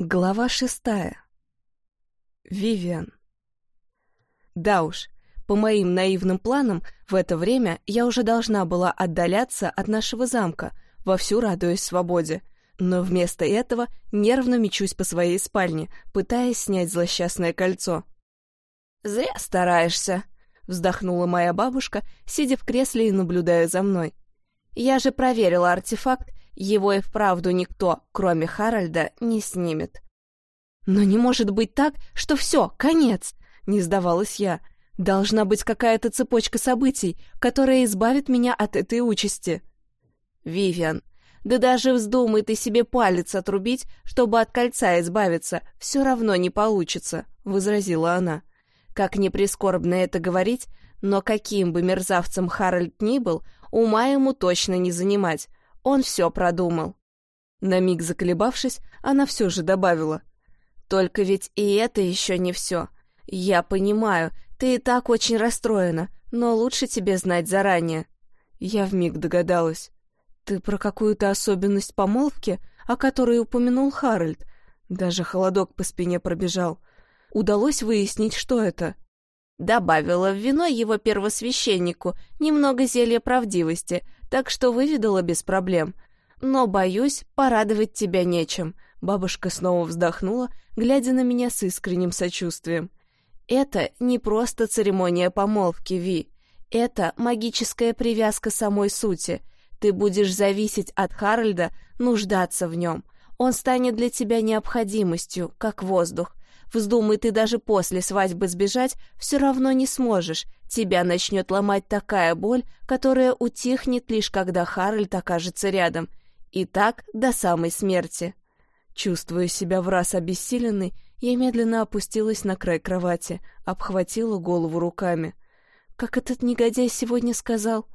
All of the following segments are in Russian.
Глава шестая. Вивиан. Да уж, по моим наивным планам, в это время я уже должна была отдаляться от нашего замка, вовсю радуясь свободе. Но вместо этого нервно мечусь по своей спальне, пытаясь снять злосчастное кольцо. «Зря стараешься», — вздохнула моя бабушка, сидя в кресле и наблюдая за мной. «Я же проверила артефакт его и вправду никто, кроме Харальда, не снимет. «Но не может быть так, что все, конец!» — не сдавалась я. «Должна быть какая-то цепочка событий, которая избавит меня от этой участи». «Вивиан, да даже вздумай ты себе палец отрубить, чтобы от кольца избавиться, все равно не получится», — возразила она. Как ни прискорбно это говорить, но каким бы мерзавцем Харальд ни был, ума ему точно не занимать. Он все продумал. На миг заколебавшись, она все же добавила. «Только ведь и это еще не все. Я понимаю, ты и так очень расстроена, но лучше тебе знать заранее». Я вмиг догадалась. «Ты про какую-то особенность помолвки, о которой упомянул Харальд?» Даже холодок по спине пробежал. Удалось выяснить, что это. Добавила в вино его первосвященнику немного зелья правдивости, так что выведала без проблем. Но, боюсь, порадовать тебя нечем. Бабушка снова вздохнула, глядя на меня с искренним сочувствием. Это не просто церемония помолвки, Ви. Это магическая привязка самой сути. Ты будешь зависеть от Харальда, нуждаться в нем. Он станет для тебя необходимостью, как воздух. Вздумай ты даже после свадьбы сбежать, все равно не сможешь. Тебя начнет ломать такая боль, которая утихнет лишь когда Харальд окажется рядом. И так до самой смерти. Чувствуя себя в раз обессиленной, я медленно опустилась на край кровати, обхватила голову руками. Как этот негодяй сегодня сказал?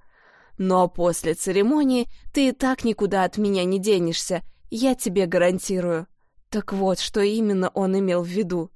«Ну а после церемонии ты и так никуда от меня не денешься, я тебе гарантирую». Так вот, что именно он имел в виду.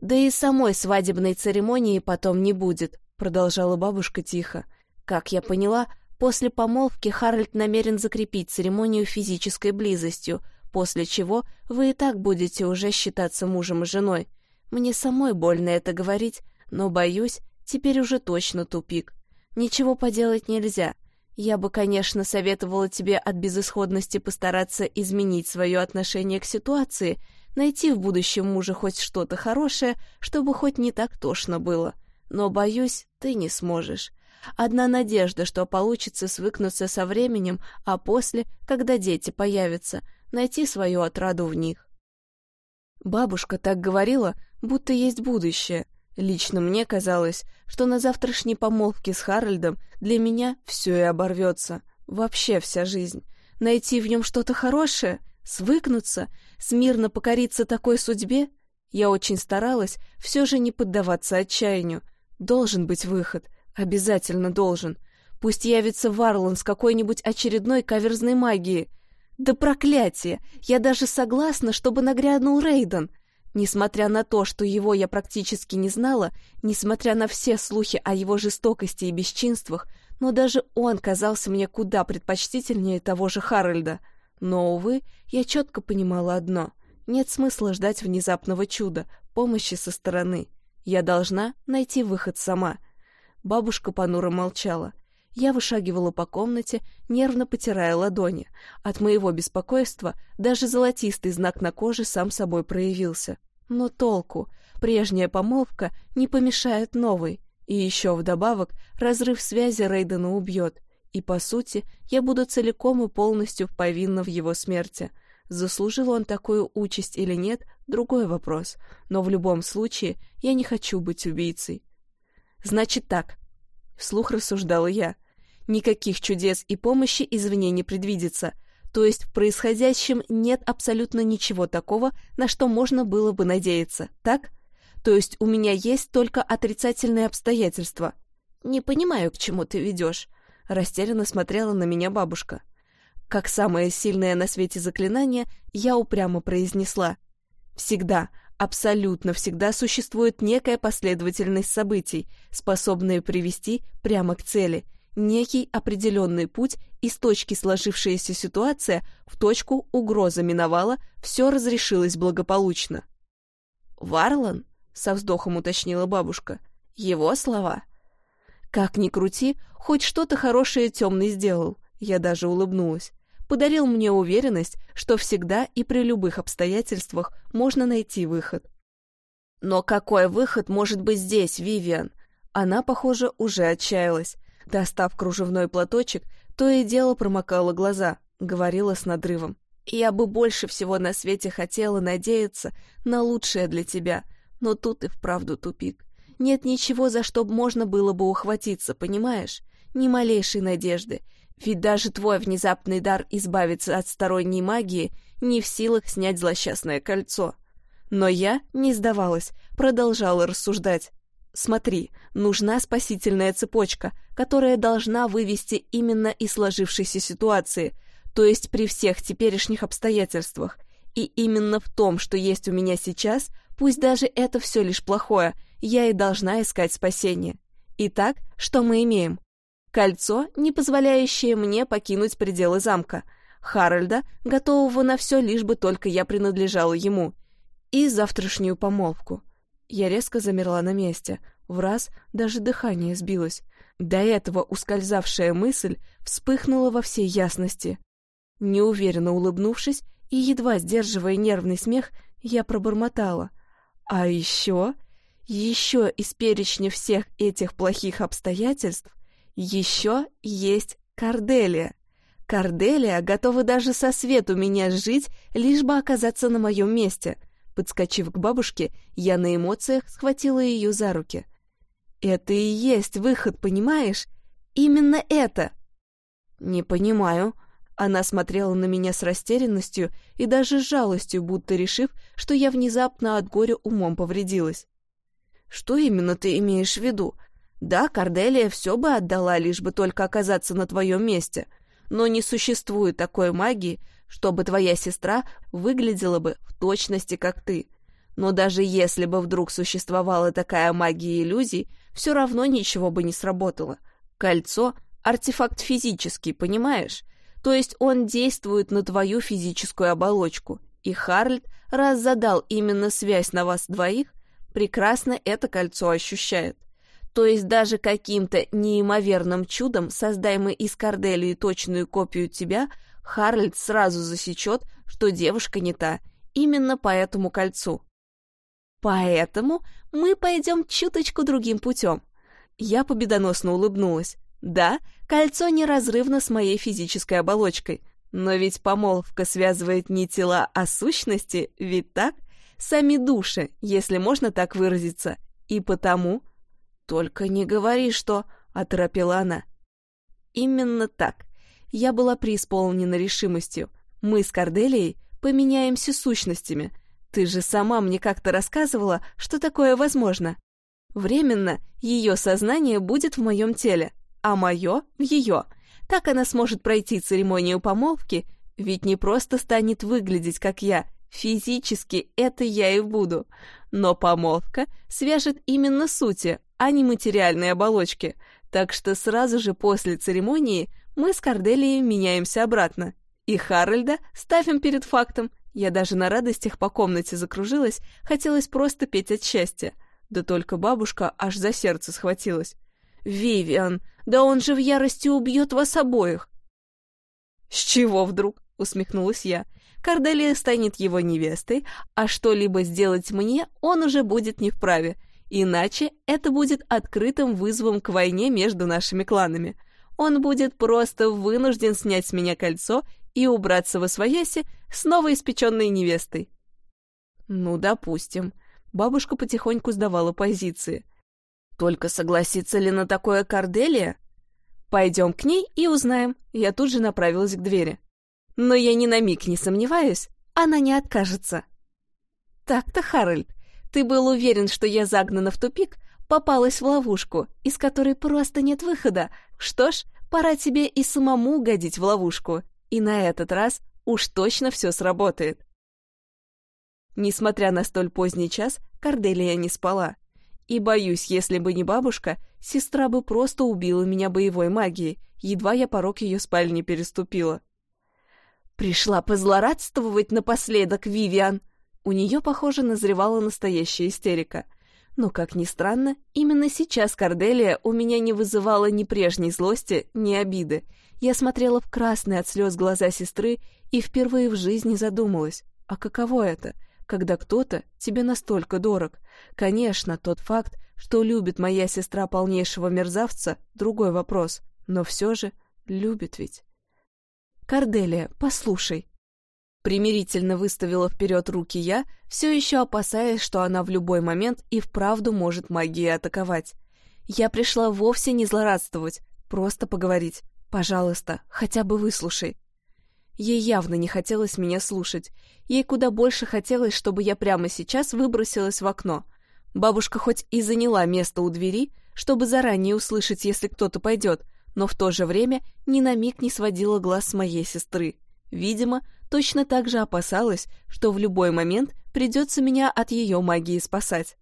«Да и самой свадебной церемонии потом не будет», — продолжала бабушка тихо. «Как я поняла, после помолвки Харальд намерен закрепить церемонию физической близостью, после чего вы и так будете уже считаться мужем и женой. Мне самой больно это говорить, но, боюсь, теперь уже точно тупик. Ничего поделать нельзя. Я бы, конечно, советовала тебе от безысходности постараться изменить свое отношение к ситуации, найти в будущем мужа хоть что-то хорошее, чтобы хоть не так тошно было. Но, боюсь, ты не сможешь. Одна надежда, что получится свыкнуться со временем, а после, когда дети появятся, найти свою отраду в них. Бабушка так говорила, будто есть будущее, Лично мне казалось, что на завтрашней помолвке с Харальдом для меня все и оборвется. Вообще вся жизнь. Найти в нем что-то хорошее, свыкнуться, смирно покориться такой судьбе. Я очень старалась все же не поддаваться отчаянию. Должен быть выход. Обязательно должен. Пусть явится Варлан с какой-нибудь очередной каверзной магией. Да проклятие! Я даже согласна, чтобы нагрянул Рейден — Несмотря на то, что его я практически не знала, несмотря на все слухи о его жестокости и бесчинствах, но даже он казался мне куда предпочтительнее того же Харальда. Но, увы, я четко понимала одно — нет смысла ждать внезапного чуда, помощи со стороны. Я должна найти выход сама. Бабушка понуро молчала. Я вышагивала по комнате, нервно потирая ладони. От моего беспокойства даже золотистый знак на коже сам собой проявился. Но толку? Прежняя помолвка не помешает новой. И еще вдобавок разрыв связи Рейдена убьет. И, по сути, я буду целиком и полностью повинна в его смерти. Заслужил он такую участь или нет — другой вопрос. Но в любом случае я не хочу быть убийцей. «Значит так», — вслух рассуждала я, Никаких чудес и помощи извне не предвидится, то есть в происходящем нет абсолютно ничего такого, на что можно было бы надеяться, так? То есть у меня есть только отрицательные обстоятельства. Не понимаю, к чему ты ведешь. Растерянно смотрела на меня бабушка. Как самое сильное на свете заклинание, я упрямо произнесла. Всегда, абсолютно всегда существует некая последовательность событий, способная привести прямо к цели — некий определенный путь из точки сложившаяся ситуация в точку угроза миновала, все разрешилось благополучно. «Варлан?» — со вздохом уточнила бабушка. «Его слова?» «Как ни крути, хоть что-то хорошее темный сделал», — я даже улыбнулась. Подарил мне уверенность, что всегда и при любых обстоятельствах можно найти выход. «Но какой выход может быть здесь, Вивиан?» Она, похоже, уже отчаялась. Достав кружевной платочек, то и дело промокала глаза, говорила с надрывом. «Я бы больше всего на свете хотела надеяться на лучшее для тебя, но тут и вправду тупик. Нет ничего, за что можно было бы ухватиться, понимаешь? Ни малейшей надежды. Ведь даже твой внезапный дар избавиться от сторонней магии не в силах снять злосчастное кольцо. Но я не сдавалась, продолжала рассуждать. Смотри, нужна спасительная цепочка, которая должна вывести именно из сложившейся ситуации, то есть при всех теперешних обстоятельствах. И именно в том, что есть у меня сейчас, пусть даже это все лишь плохое, я и должна искать спасение. Итак, что мы имеем? Кольцо, не позволяющее мне покинуть пределы замка. Харальда, готового на все, лишь бы только я принадлежала ему и завтрашнюю помолвку. Я резко замерла на месте, в раз даже дыхание сбилось. До этого ускользавшая мысль вспыхнула во всей ясности. Неуверенно улыбнувшись и едва сдерживая нервный смех, я пробормотала. А еще, еще из перечня всех этих плохих обстоятельств, еще есть Карделия. Карделия готова даже со свету меня жить, лишь бы оказаться на моем месте — Подскочив к бабушке, я на эмоциях схватила ее за руки. «Это и есть выход, понимаешь? Именно это!» «Не понимаю». Она смотрела на меня с растерянностью и даже с жалостью, будто решив, что я внезапно от горя умом повредилась. «Что именно ты имеешь в виду? Да, Корделия все бы отдала, лишь бы только оказаться на твоем месте, но не существует такой магии, чтобы твоя сестра выглядела бы в точности, как ты. Но даже если бы вдруг существовала такая магия иллюзий, все равно ничего бы не сработало. Кольцо — артефакт физический, понимаешь? То есть он действует на твою физическую оболочку. И Харльд, раз задал именно связь на вас двоих, прекрасно это кольцо ощущает. То есть даже каким-то неимоверным чудом, создай мы из Корделии точную копию тебя — Харльд сразу засечет, что девушка не та, именно по этому кольцу. Поэтому мы пойдем чуточку другим путем. Я победоносно улыбнулась. Да, кольцо неразрывно с моей физической оболочкой, но ведь помолвка связывает не тела, а сущности, ведь так? Сами души, если можно так выразиться. И потому... «Только не говори, что...» — оторопела она. «Именно так я была преисполнена решимостью. Мы с Корделией поменяемся сущностями. Ты же сама мне как-то рассказывала, что такое возможно. Временно ее сознание будет в моем теле, а мое — в ее. Так она сможет пройти церемонию помолвки, ведь не просто станет выглядеть, как я, физически это я и буду. Но помолвка свяжет именно сути, а не материальной оболочки, так что сразу же после церемонии — мы с Корделией меняемся обратно. И Харальда ставим перед фактом. Я даже на радостях по комнате закружилась, хотелось просто петь от счастья. Да только бабушка аж за сердце схватилась. «Вивиан, да он же в ярости убьет вас обоих!» «С чего вдруг?» — усмехнулась я. «Корделия станет его невестой, а что-либо сделать мне он уже будет не вправе, иначе это будет открытым вызовом к войне между нашими кланами он будет просто вынужден снять с меня кольцо и убраться во свояси с новоиспеченной невестой. Ну, допустим. Бабушка потихоньку сдавала позиции. Только согласится ли на такое Корделия? Пойдем к ней и узнаем. Я тут же направилась к двери. Но я ни на миг не сомневаюсь, она не откажется. Так-то, Харальд, ты был уверен, что я загнана в тупик, попалась в ловушку, из которой просто нет выхода. Что ж, пора тебе и самому угодить в ловушку. И на этот раз уж точно все сработает. Несмотря на столь поздний час, Корделия не спала. И боюсь, если бы не бабушка, сестра бы просто убила меня боевой магией, едва я порог ее спальни переступила. Пришла позлорадствовать напоследок, Вивиан. У нее, похоже, назревала настоящая истерика. Но, как ни странно, именно сейчас Корделия у меня не вызывала ни прежней злости, ни обиды. Я смотрела в красные от слез глаза сестры и впервые в жизни задумалась, а каково это, когда кто-то тебе настолько дорог? Конечно, тот факт, что любит моя сестра полнейшего мерзавца, другой вопрос, но все же любит ведь. «Корделия, послушай». Примирительно выставила вперед руки я, все еще опасаясь, что она в любой момент и вправду может магией атаковать. Я пришла вовсе не злорадствовать, просто поговорить. Пожалуйста, хотя бы выслушай. Ей явно не хотелось меня слушать. Ей куда больше хотелось, чтобы я прямо сейчас выбросилась в окно. Бабушка хоть и заняла место у двери, чтобы заранее услышать, если кто-то пойдет, но в то же время ни на миг не сводила глаз с моей сестры. Видимо, точно так же опасалась, что в любой момент придется меня от ее магии спасать.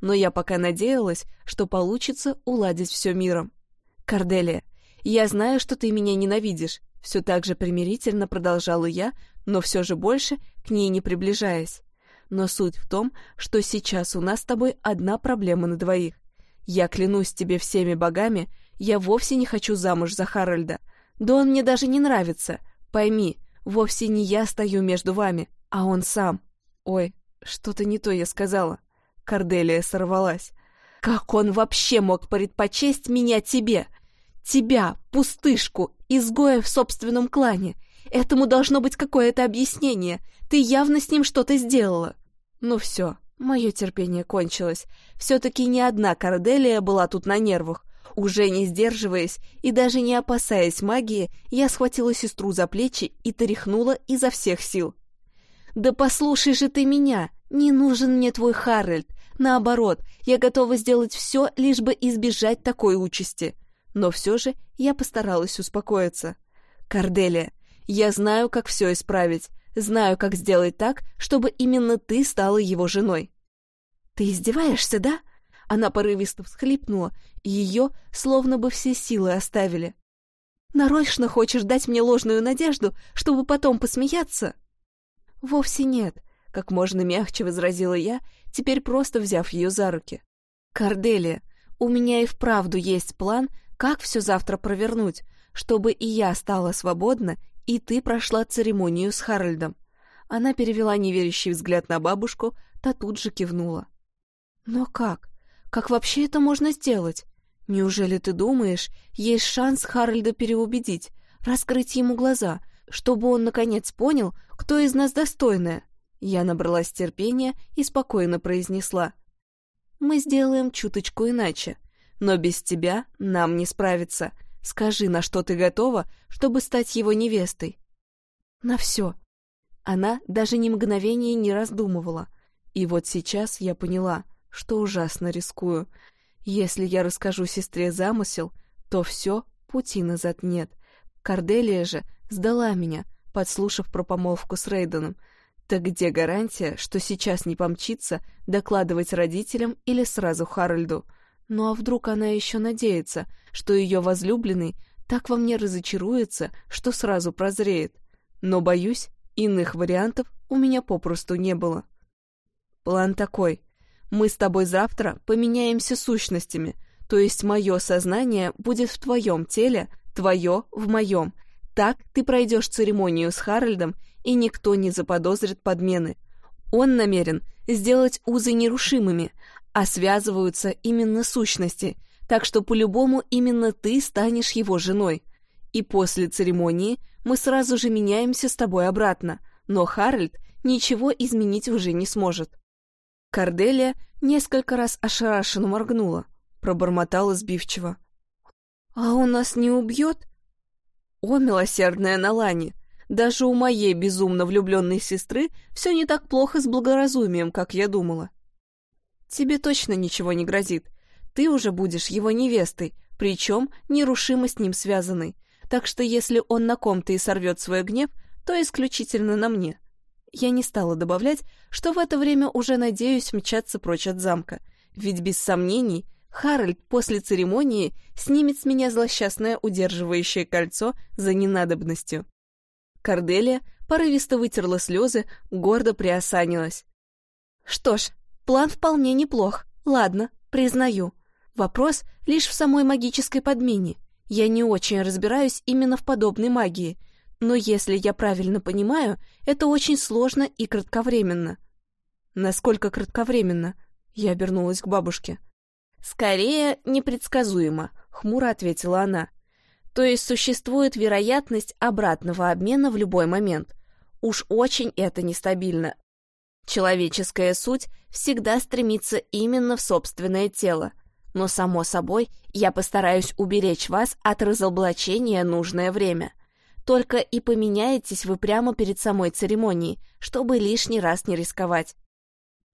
Но я пока надеялась, что получится уладить все миром. «Корделия, я знаю, что ты меня ненавидишь», все так же примирительно продолжала я, но все же больше к ней не приближаясь. Но суть в том, что сейчас у нас с тобой одна проблема на двоих. Я клянусь тебе всеми богами, я вовсе не хочу замуж за Харальда. Да он мне даже не нравится. Пойми, вовсе не я стою между вами, а он сам. Ой, что-то не то я сказала. Корделия сорвалась. Как он вообще мог предпочесть меня тебе? Тебя, пустышку, изгоя в собственном клане. Этому должно быть какое-то объяснение. Ты явно с ним что-то сделала. Ну все, мое терпение кончилось. Все-таки ни одна Корделия была тут на нервах. Уже не сдерживаясь и даже не опасаясь магии, я схватила сестру за плечи и тряхнула изо всех сил. «Да послушай же ты меня! Не нужен мне твой Харальд! Наоборот, я готова сделать все, лишь бы избежать такой участи!» Но все же я постаралась успокоиться. «Корделия, я знаю, как все исправить, знаю, как сделать так, чтобы именно ты стала его женой». «Ты издеваешься, да?» Она порывисто всхлипнула, и ее словно бы все силы оставили. «Нарочно хочешь дать мне ложную надежду, чтобы потом посмеяться?» «Вовсе нет», — как можно мягче возразила я, теперь просто взяв ее за руки. «Корделия, у меня и вправду есть план, как все завтра провернуть, чтобы и я стала свободна, и ты прошла церемонию с Харальдом». Она перевела неверящий взгляд на бабушку, та тут же кивнула. «Но как? Как вообще это можно сделать? Неужели ты думаешь, есть шанс Харальда переубедить, раскрыть ему глаза, чтобы он наконец понял, кто из нас достойная?» Я набралась терпения и спокойно произнесла. «Мы сделаем чуточку иначе, но без тебя нам не справиться. Скажи, на что ты готова, чтобы стать его невестой?» «На все». Она даже ни мгновения не раздумывала. И вот сейчас я поняла — что ужасно рискую. Если я расскажу сестре замысел, то все, пути назад нет. Корделия же сдала меня, подслушав про помолвку с Рейденом. Так где гарантия, что сейчас не помчится докладывать родителям или сразу Харальду? Ну а вдруг она еще надеется, что ее возлюбленный так во мне разочаруется, что сразу прозреет? Но, боюсь, иных вариантов у меня попросту не было. План такой — мы с тобой завтра поменяемся сущностями, то есть мое сознание будет в твоем теле, твое в моем. Так ты пройдешь церемонию с Харальдом, и никто не заподозрит подмены. Он намерен сделать узы нерушимыми, а связываются именно сущности, так что по-любому именно ты станешь его женой. И после церемонии мы сразу же меняемся с тобой обратно, но Харальд ничего изменить уже не сможет. Корделия несколько раз ошарашенно моргнула, пробормотала сбивчиво. «А он нас не убьет?» «О, милосердная Налани! Даже у моей безумно влюбленной сестры все не так плохо с благоразумием, как я думала. Тебе точно ничего не грозит. Ты уже будешь его невестой, причем нерушимо с ним связанной. Так что если он на ком-то и сорвет свой гнев, то исключительно на мне. Я не стала добавлять, что в это время уже надеюсь мчаться прочь от замка. Ведь без сомнений Харальд после церемонии снимет с меня злосчастное удерживающее кольцо за ненадобностью. Корделия порывисто вытерла слезы, гордо приосанилась. Что ж, план вполне неплох. Ладно, признаю. Вопрос лишь в самой магической подмене. Я не очень разбираюсь именно в подобной магии, но если я правильно понимаю, это очень сложно и кратковременно. Насколько кратковременно? Я обернулась к бабушке. Скорее, непредсказуемо, хмуро ответила она. То есть существует вероятность обратного обмена в любой момент. Уж очень это нестабильно. Человеческая суть всегда стремится именно в собственное тело. Но, само собой, я постараюсь уберечь вас от разоблачения нужное время. Только и поменяетесь вы прямо перед самой церемонией, чтобы лишний раз не рисковать.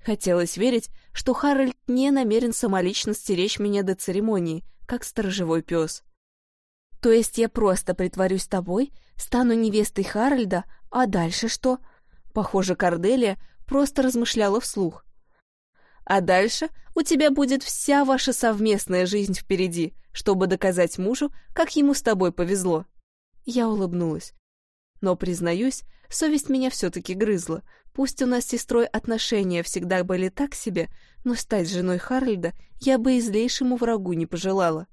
Хотелось верить, что Харальд не намерен самолично стеречь меня до церемонии, как сторожевой пес. То есть я просто притворюсь тобой, стану невестой Харальда, а дальше что? Похоже, Корделия просто размышляла вслух. А дальше у тебя будет вся ваша совместная жизнь впереди, чтобы доказать мужу, как ему с тобой повезло. Я улыбнулась. Но, признаюсь, совесть меня все-таки грызла. Пусть у нас с сестрой отношения всегда были так себе, но стать женой Харальда я бы и злейшему врагу не пожелала.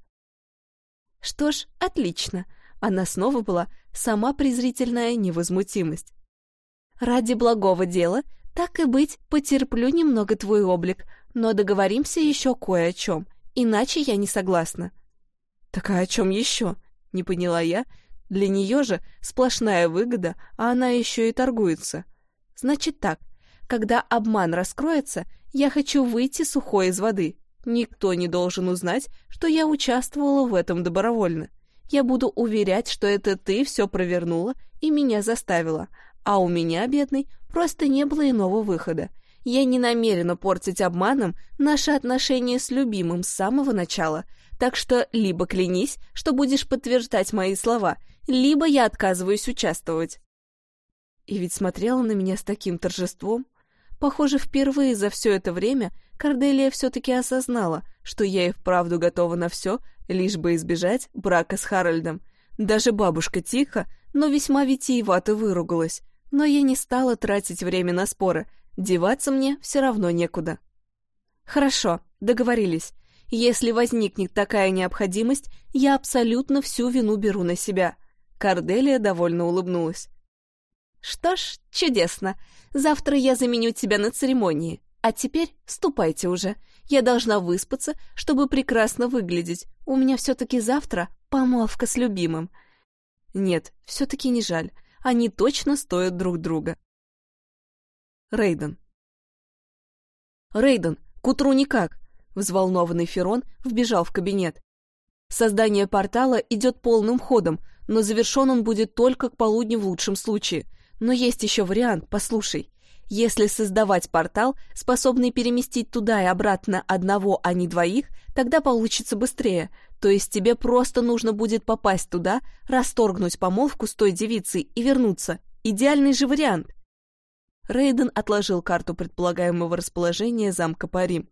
Что ж, отлично. Она снова была сама презрительная невозмутимость. Ради благого дела «Так и быть, потерплю немного твой облик, но договоримся еще кое о чем, иначе я не согласна». «Так а о чем еще?» — не поняла я. Для нее же сплошная выгода, а она еще и торгуется. «Значит так, когда обман раскроется, я хочу выйти сухой из воды. Никто не должен узнать, что я участвовала в этом добровольно. Я буду уверять, что это ты все провернула и меня заставила, а у меня, бедный, просто не было иного выхода. Я не намерена портить обманом наши отношения с любимым с самого начала, так что либо клянись, что будешь подтверждать мои слова, либо я отказываюсь участвовать. И ведь смотрела на меня с таким торжеством. Похоже, впервые за все это время Корделия все-таки осознала, что я и вправду готова на все, лишь бы избежать брака с Харальдом. Даже бабушка тихо, но весьма витиевато выругалась, но я не стала тратить время на споры, деваться мне все равно некуда. Хорошо, договорились. Если возникнет такая необходимость, я абсолютно всю вину беру на себя. Карделия довольно улыбнулась. Что ж, чудесно. Завтра я заменю тебя на церемонии. А теперь ступайте уже. Я должна выспаться, чтобы прекрасно выглядеть. У меня все-таки завтра помолвка с любимым. Нет, все-таки не жаль. Они точно стоят друг друга. Рейден. Рейден, к утру никак. Взволнованный Ферон вбежал в кабинет. Создание портала идет полным ходом, но завершен он будет только к полудню в лучшем случае. Но есть еще вариант, послушай. Если создавать портал, способный переместить туда и обратно одного, а не двоих, тогда получится быстрее. То есть тебе просто нужно будет попасть туда, расторгнуть помолвку с той девицей и вернуться. Идеальный же вариант. Рейден отложил карту предполагаемого расположения замка Парим.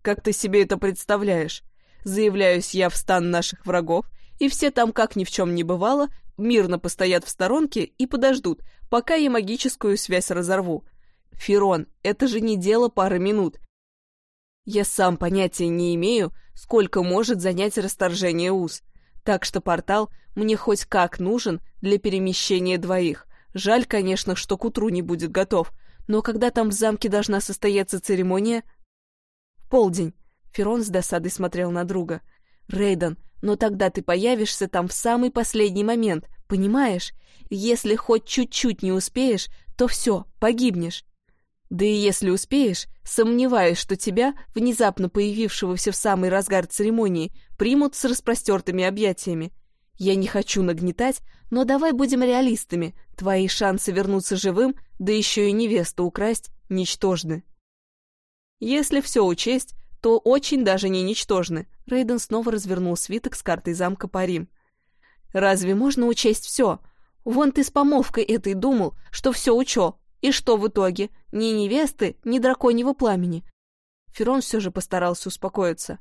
«Как ты себе это представляешь? Заявляюсь я в стан наших врагов, и все там, как ни в чем не бывало, мирно постоят в сторонке и подождут, пока я магическую связь разорву. Фирон, это же не дело пары минут. Я сам понятия не имею, сколько может занять расторжение уз. Так что портал мне хоть как нужен для перемещения двоих. Жаль, конечно, что к утру не будет готов, но когда там в замке должна состояться церемония? полдень. Ферон с досадой смотрел на друга. Рейден, но тогда ты появишься там в самый последний момент, понимаешь? Если хоть чуть-чуть не успеешь, то все, погибнешь. Да и если успеешь, сомневаюсь, что тебя, внезапно появившегося в самый разгар церемонии, примут с распростертыми объятиями. Я не хочу нагнетать, но давай будем реалистами. Твои шансы вернуться живым, да еще и невесту украсть, ничтожны. Если все учесть, то очень даже не ничтожны. Рейден снова развернул свиток с картой замка Парим. Разве можно учесть все? Вон ты с помолвкой этой думал, что все учел. И что в итоге? Ни невесты, ни драконьего пламени. Ферон все же постарался успокоиться.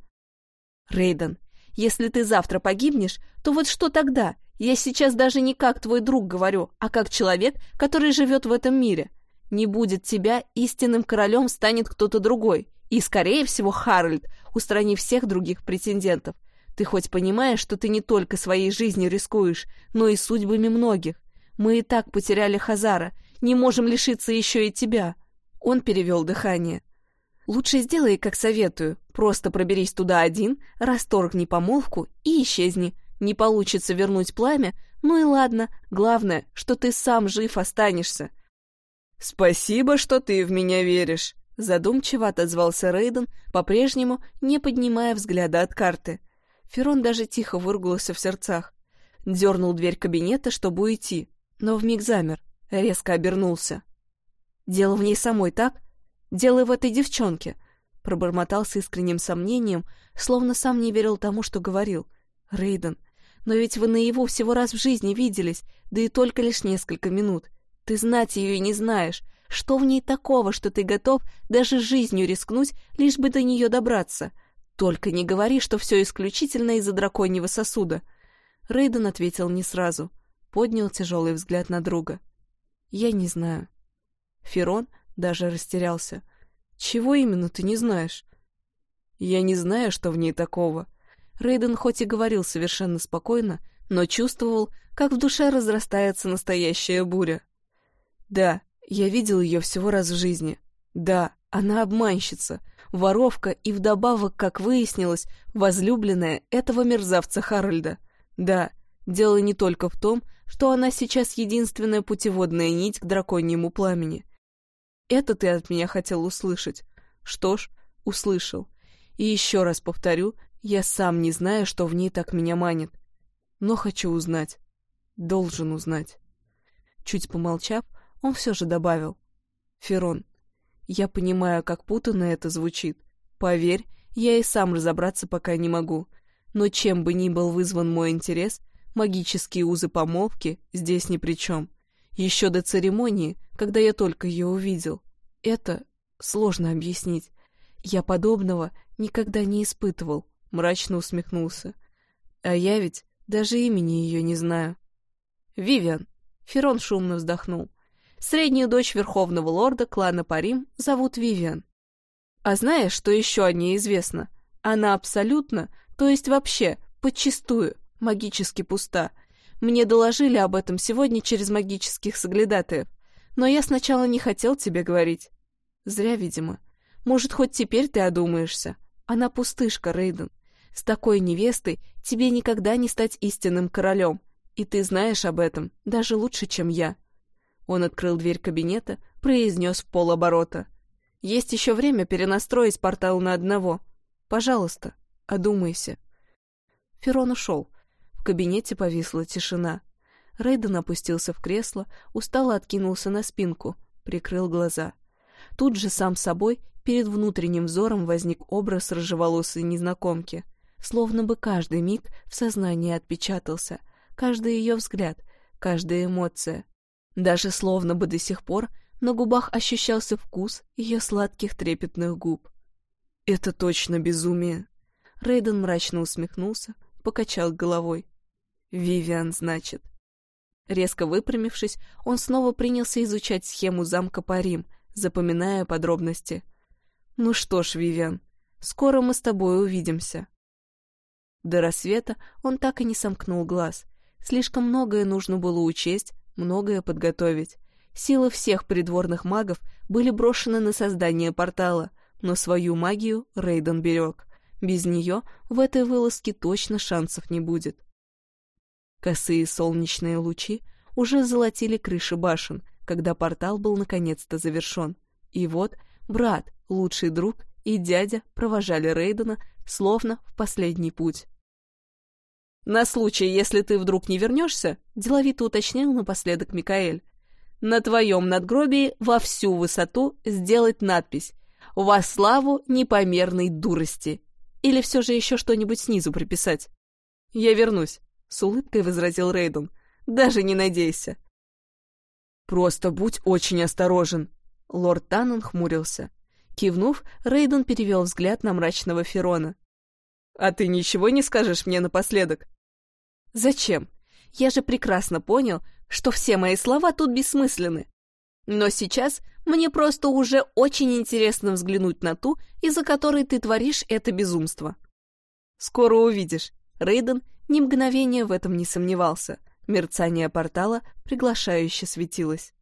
Рейден, если ты завтра погибнешь, то вот что тогда? Я сейчас даже не как твой друг говорю, а как человек, который живет в этом мире. Не будет тебя, истинным королем станет кто-то другой. И, скорее всего, Харальд, устранив всех других претендентов. Ты хоть понимаешь, что ты не только своей жизнью рискуешь, но и судьбами многих? Мы и так потеряли Хазара, не можем лишиться еще и тебя. Он перевел дыхание. Лучше сделай, как советую. Просто проберись туда один, расторгни помолвку и исчезни. Не получится вернуть пламя, ну и ладно. Главное, что ты сам жив останешься. «Спасибо, что ты в меня веришь», — задумчиво отозвался Рейден, по-прежнему не поднимая взгляда от карты. Ферон даже тихо выругался в сердцах. Дернул дверь кабинета, чтобы уйти, но вмиг замер, резко обернулся. Дело в ней самой, так? Дело в этой девчонке. Пробормотал с искренним сомнением, словно сам не верил тому, что говорил. Рейден, но ведь вы наяву всего раз в жизни виделись, да и только лишь несколько минут. Ты знать ее и не знаешь. Что в ней такого, что ты готов даже жизнью рискнуть, лишь бы до нее добраться? Только не говори, что все исключительно из-за драконьего сосуда. Рейден ответил не сразу. Поднял тяжелый взгляд на друга. Я не знаю. Ферон даже растерялся. «Чего именно ты не знаешь?» «Я не знаю, что в ней такого». Рейден хоть и говорил совершенно спокойно, но чувствовал, как в душе разрастается настоящая буря. «Да, я видел ее всего раз в жизни. Да, она обманщица, воровка и вдобавок, как выяснилось, возлюбленная этого мерзавца Харальда. Да, дело не только в том, что она сейчас единственная путеводная нить к драконьему пламени. Это ты от меня хотел услышать. Что ж, услышал. И еще раз повторю, я сам не знаю, что в ней так меня манит. Но хочу узнать. Должен узнать. Чуть помолчав, он все же добавил. Ферон, я понимаю, как путанно это звучит. Поверь, я и сам разобраться пока не могу. Но чем бы ни был вызван мой интерес, магические узы помолвки здесь ни при чем. Еще до церемонии, когда я только ее увидел. Это сложно объяснить. Я подобного никогда не испытывал, мрачно усмехнулся. А я ведь даже имени ее не знаю. Вивиан. Ферон шумно вздохнул. Среднюю дочь верховного лорда клана Парим зовут Вивиан. А знаешь, что еще о ней известно? Она абсолютно, то есть вообще, подчистую, магически пуста — мне доложили об этом сегодня через магических соглядатаев, но я сначала не хотел тебе говорить. Зря, видимо. Может, хоть теперь ты одумаешься. Она пустышка, Рейден. С такой невестой тебе никогда не стать истинным королем, и ты знаешь об этом даже лучше, чем я. Он открыл дверь кабинета, произнес в полоборота. Есть еще время перенастроить портал на одного. Пожалуйста, одумайся. Ферон ушел, в кабинете повисла тишина. Рейден опустился в кресло, устало откинулся на спинку, прикрыл глаза. Тут же сам собой перед внутренним взором возник образ рыжеволосой незнакомки. Словно бы каждый миг в сознании отпечатался, каждый ее взгляд, каждая эмоция. Даже словно бы до сих пор на губах ощущался вкус ее сладких трепетных губ. «Это точно безумие!» Рейден мрачно усмехнулся, покачал головой. Вивиан, значит. Резко выпрямившись, он снова принялся изучать схему замка Парим, запоминая подробности. «Ну что ж, Вивиан, скоро мы с тобой увидимся». До рассвета он так и не сомкнул глаз. Слишком многое нужно было учесть, многое подготовить. Силы всех придворных магов были брошены на создание портала, но свою магию Рейден берег. Без нее в этой вылазке точно шансов не будет. Косые солнечные лучи уже золотили крыши башен, когда портал был наконец-то завершен. И вот брат, лучший друг и дядя провожали Рейдена словно в последний путь. «На случай, если ты вдруг не вернешься», — деловито уточнил напоследок Микаэль, «на твоем надгробии во всю высоту сделать надпись «Во славу непомерной дурости» или все же еще что-нибудь снизу приписать. Я вернусь. С улыбкой возразил Рейден. «Даже не надейся». «Просто будь очень осторожен». Лорд Таннон хмурился. Кивнув, Рейден перевел взгляд на мрачного Ферона. «А ты ничего не скажешь мне напоследок?» «Зачем? Я же прекрасно понял, что все мои слова тут бессмысленны. Но сейчас мне просто уже очень интересно взглянуть на ту, из-за которой ты творишь это безумство». «Скоро увидишь». Рейден ни мгновения в этом не сомневался. Мерцание портала приглашающе светилось.